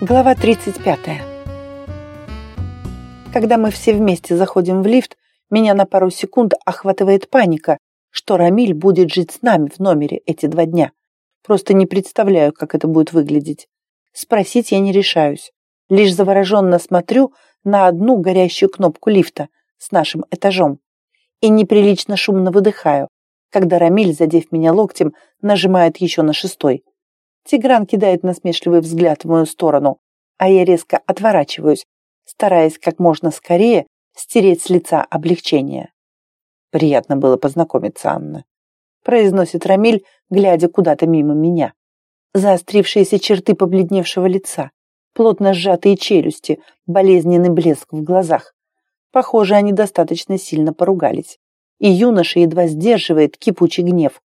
Глава 35. Когда мы все вместе заходим в лифт, меня на пару секунд охватывает паника, что Рамиль будет жить с нами в номере эти два дня. Просто не представляю, как это будет выглядеть. Спросить я не решаюсь. Лишь завороженно смотрю на одну горящую кнопку лифта с нашим этажом. И неприлично шумно выдыхаю, когда Рамиль, задев меня локтем, нажимает еще на шестой. Тигран кидает насмешливый взгляд в мою сторону, а я резко отворачиваюсь, стараясь как можно скорее стереть с лица облегчение. «Приятно было познакомиться, Анна», — произносит Рамиль, глядя куда-то мимо меня. Заострившиеся черты побледневшего лица, плотно сжатые челюсти, болезненный блеск в глазах. Похоже, они достаточно сильно поругались. И юноша едва сдерживает кипучий гнев.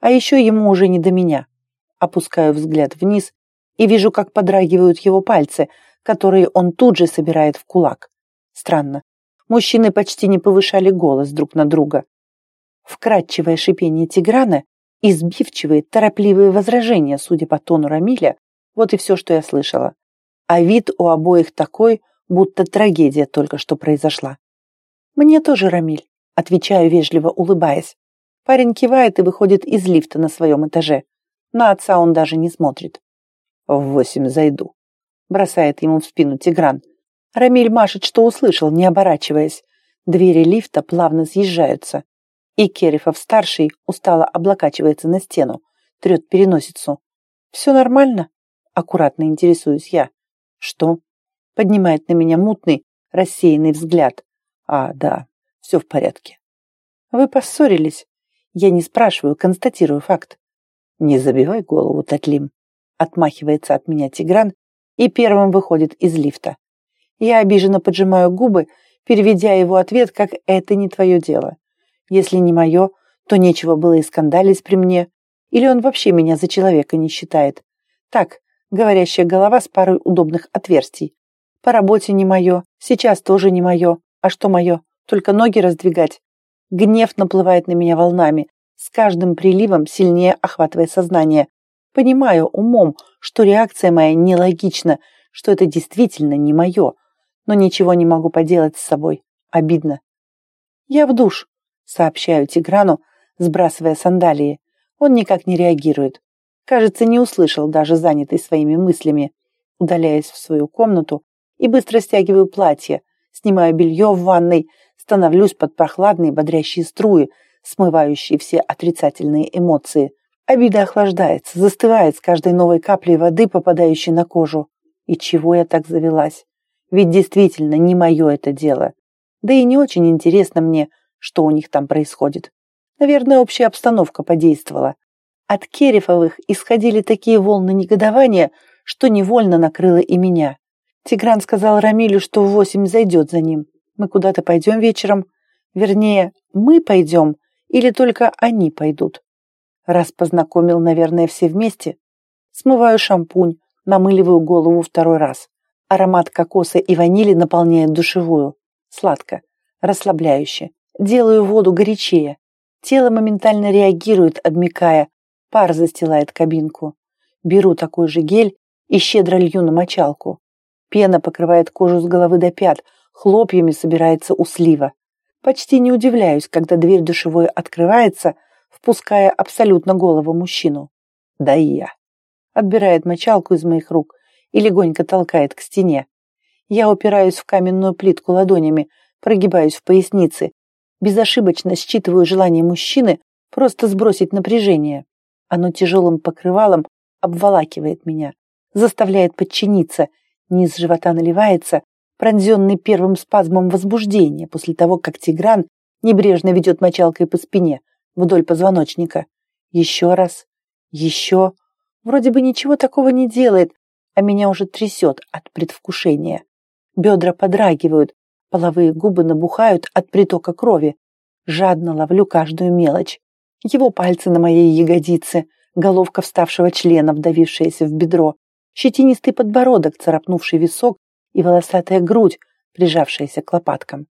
А еще ему уже не до меня. Опускаю взгляд вниз и вижу, как подрагивают его пальцы, которые он тут же собирает в кулак. Странно. Мужчины почти не повышали голос друг на друга. Вкрадчивое шипение Тиграна и сбивчивые, торопливые возражения, судя по тону Рамиля, вот и все, что я слышала. А вид у обоих такой, будто трагедия только что произошла. «Мне тоже, Рамиль», — отвечаю вежливо, улыбаясь. Парень кивает и выходит из лифта на своем этаже. На отца он даже не смотрит. «В восемь зайду», — бросает ему в спину Тигран. Рамиль машет, что услышал, не оборачиваясь. Двери лифта плавно съезжаются. И Керифов-старший устало облокачивается на стену, трет переносицу. «Все нормально?» — аккуратно интересуюсь я. «Что?» — поднимает на меня мутный, рассеянный взгляд. «А, да, все в порядке». «Вы поссорились?» Я не спрашиваю, констатирую факт. «Не забивай голову, Татлим», — отмахивается от меня Тигран и первым выходит из лифта. Я обиженно поджимаю губы, переведя его ответ, как «это не твое дело». Если не мое, то нечего было и скандалить при мне. Или он вообще меня за человека не считает. Так, говорящая голова с парой удобных отверстий. По работе не мое, сейчас тоже не мое. А что мое? Только ноги раздвигать. Гнев наплывает на меня волнами, с каждым приливом сильнее охватывая сознание. Понимаю умом, что реакция моя нелогична, что это действительно не мое, но ничего не могу поделать с собой. Обидно. «Я в душ», — сообщаю Тиграну, сбрасывая сандалии. Он никак не реагирует. Кажется, не услышал, даже занятый своими мыслями. Удаляясь в свою комнату и быстро стягиваю платье, снимаю белье в ванной, становлюсь под прохладные бодрящие струи, смывающий все отрицательные эмоции. Обида охлаждается, застывает с каждой новой каплей воды, попадающей на кожу. И чего я так завелась? Ведь действительно не мое это дело. Да и не очень интересно мне, что у них там происходит. Наверное, общая обстановка подействовала. От Керифовых исходили такие волны негодования, что невольно накрыло и меня. Тигран сказал Рамилю, что в восемь зайдет за ним. Мы куда-то пойдем вечером. Вернее, мы пойдем, или только они пойдут? Раз познакомил, наверное, все вместе. Смываю шампунь, намыливаю голову второй раз. Аромат кокоса и ванили наполняет душевую. Сладко, расслабляюще. Делаю воду горячее. Тело моментально реагирует, обмикая. Пар застилает кабинку. Беру такой же гель и щедро лью на мочалку. Пена покрывает кожу с головы до пят, хлопьями собирается у слива. Почти не удивляюсь, когда дверь душевой открывается, впуская абсолютно голого мужчину. Да и я. Отбирает мочалку из моих рук и легонько толкает к стене. Я упираюсь в каменную плитку ладонями, прогибаюсь в пояснице, безошибочно считываю желание мужчины просто сбросить напряжение. Оно тяжелым покрывалом обволакивает меня, заставляет подчиниться, низ живота наливается, пронзенный первым спазмом возбуждения после того, как Тигран небрежно ведет мочалкой по спине вдоль позвоночника. Еще раз. Еще. Вроде бы ничего такого не делает, а меня уже трясет от предвкушения. Бедра подрагивают, половые губы набухают от притока крови. Жадно ловлю каждую мелочь. Его пальцы на моей ягодице, головка вставшего члена, вдавившаяся в бедро, щетинистый подбородок, царапнувший висок и волосатая грудь, прижавшаяся к лопаткам.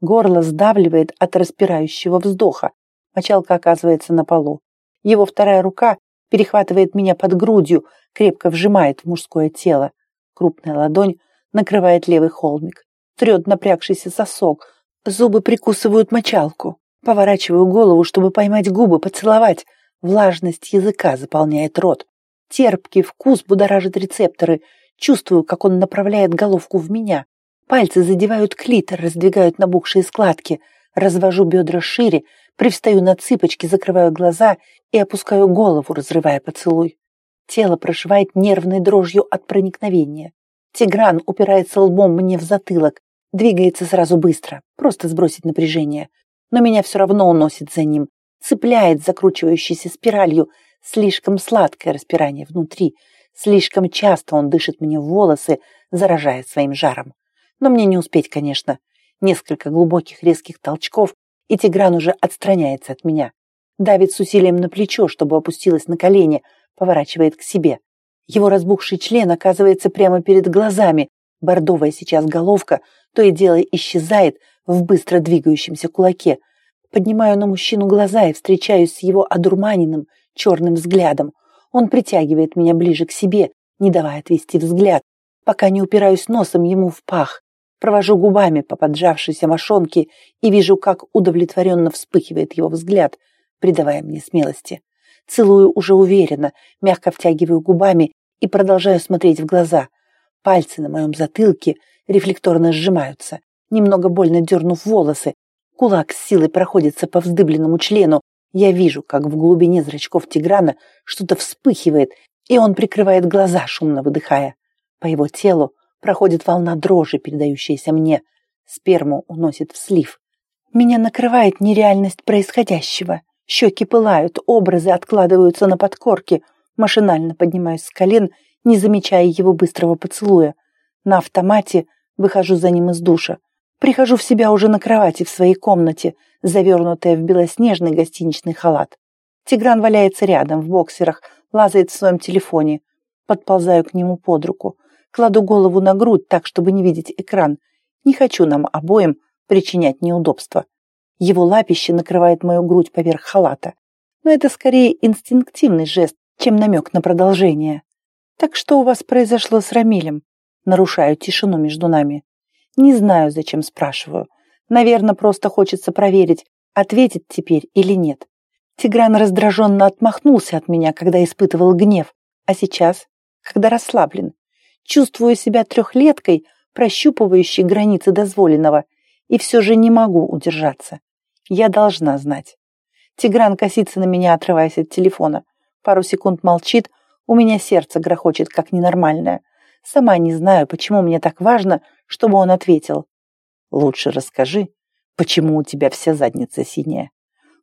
Горло сдавливает от распирающего вздоха. Мочалка оказывается на полу. Его вторая рука перехватывает меня под грудью, крепко вжимает в мужское тело. крупная ладонь накрывает левый холмик. Трет напрягшийся сосок. Зубы прикусывают мочалку. Поворачиваю голову, чтобы поймать губы, поцеловать. Влажность языка заполняет рот. Терпкий вкус будоражит рецепторы. Чувствую, как он направляет головку в меня. Пальцы задевают клитор, раздвигают набухшие складки. Развожу бедра шире, привстаю на цыпочки, закрываю глаза и опускаю голову, разрывая поцелуй. Тело прошивает нервной дрожью от проникновения. Тигран упирается лбом мне в затылок, двигается сразу быстро, просто сбросить напряжение. Но меня все равно уносит за ним, цепляет закручивающейся спиралью, слишком сладкое распирание внутри, слишком часто он дышит мне в волосы, заражая своим жаром. Но мне не успеть, конечно. Несколько глубоких резких толчков, и Тигран уже отстраняется от меня. Давит с усилием на плечо, чтобы опустилась на колени, поворачивает к себе. Его разбухший член оказывается прямо перед глазами. Бордовая сейчас головка то и дело исчезает в быстро двигающемся кулаке. Поднимаю на мужчину глаза и встречаюсь с его одурманенным черным взглядом. Он притягивает меня ближе к себе, не давая отвести взгляд, пока не упираюсь носом ему в пах. Провожу губами по поджавшейся мошонке и вижу, как удовлетворенно вспыхивает его взгляд, придавая мне смелости. Целую уже уверенно, мягко втягиваю губами и продолжаю смотреть в глаза. Пальцы на моем затылке рефлекторно сжимаются, немного больно дернув волосы. Кулак с силой проходится по вздыбленному члену. Я вижу, как в глубине зрачков Тиграна что-то вспыхивает, и он прикрывает глаза, шумно выдыхая. По его телу проходит волна дрожи, передающаяся мне. Сперму уносит в слив. Меня накрывает нереальность происходящего. Щеки пылают, образы откладываются на подкорке. Машинально поднимаюсь с колен, не замечая его быстрого поцелуя. На автомате выхожу за ним из душа. Прихожу в себя уже на кровати в своей комнате, завернутая в белоснежный гостиничный халат. Тигран валяется рядом, в боксерах, лазает в своем телефоне. Подползаю к нему под руку. Кладу голову на грудь так, чтобы не видеть экран. Не хочу нам обоим причинять неудобства. Его лапище накрывает мою грудь поверх халата. Но это скорее инстинктивный жест, чем намек на продолжение. Так что у вас произошло с Рамилем? Нарушаю тишину между нами. Не знаю, зачем спрашиваю. Наверное, просто хочется проверить, ответит теперь или нет. Тигран раздраженно отмахнулся от меня, когда испытывал гнев, а сейчас, когда расслаблен. Чувствую себя трехлеткой, прощупывающей границы дозволенного, и все же не могу удержаться. Я должна знать. Тигран косится на меня, отрываясь от телефона. Пару секунд молчит, у меня сердце грохочет, как ненормальное. Сама не знаю, почему мне так важно, чтобы он ответил. Лучше расскажи, почему у тебя вся задница синяя.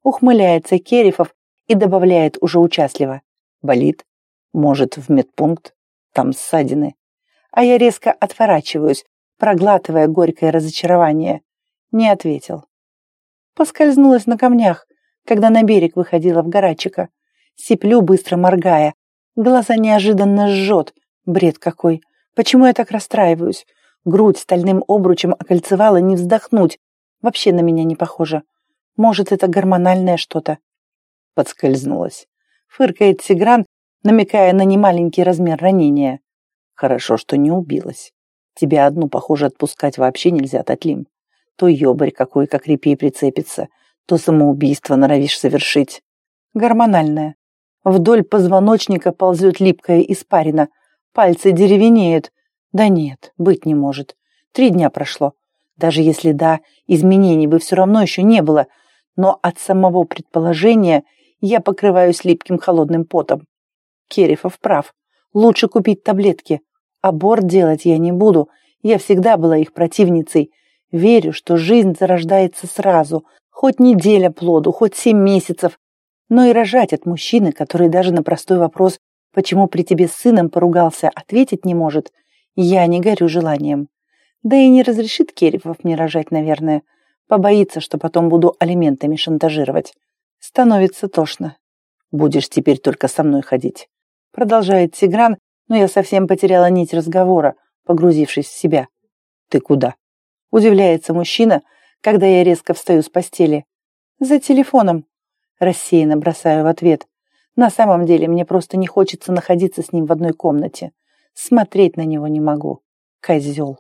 Ухмыляется Керифов и добавляет уже участливо. Болит? Может, в медпункт? Там ссадины. А я резко отворачиваюсь, проглатывая горькое разочарование. Не ответил. Поскользнулась на камнях, когда на берег выходила в горачика. Сиплю, быстро моргая. Глаза неожиданно жжет. Бред какой. Почему я так расстраиваюсь? Грудь стальным обручем окольцевала не вздохнуть. Вообще на меня не похоже. Может, это гормональное что-то. Подскользнулась. Фыркает Тигран, намекая на немаленький размер ранения. Хорошо, что не убилась. Тебя одну, похоже, отпускать вообще нельзя, Татлим. То ёбарь какой, как репей прицепится, то самоубийство норовишь совершить. Гормональное. Вдоль позвоночника ползет липкая испарина. Пальцы деревенеют. Да нет, быть не может. Три дня прошло. Даже если да, изменений бы все равно еще не было. Но от самого предположения я покрываюсь липким холодным потом. Керифов прав. Лучше купить таблетки. Аборт делать я не буду. Я всегда была их противницей. Верю, что жизнь зарождается сразу. Хоть неделя плоду, хоть семь месяцев. Но и рожать от мужчины, который даже на простой вопрос, почему при тебе с сыном поругался, ответить не может, я не горю желанием. Да и не разрешит Керевов мне рожать, наверное. Побоится, что потом буду алиментами шантажировать. Становится тошно. Будешь теперь только со мной ходить. Продолжает Тигран, но я совсем потеряла нить разговора, погрузившись в себя. «Ты куда?» Удивляется мужчина, когда я резко встаю с постели. «За телефоном». Рассеянно бросаю в ответ. На самом деле мне просто не хочется находиться с ним в одной комнате. Смотреть на него не могу. Козел.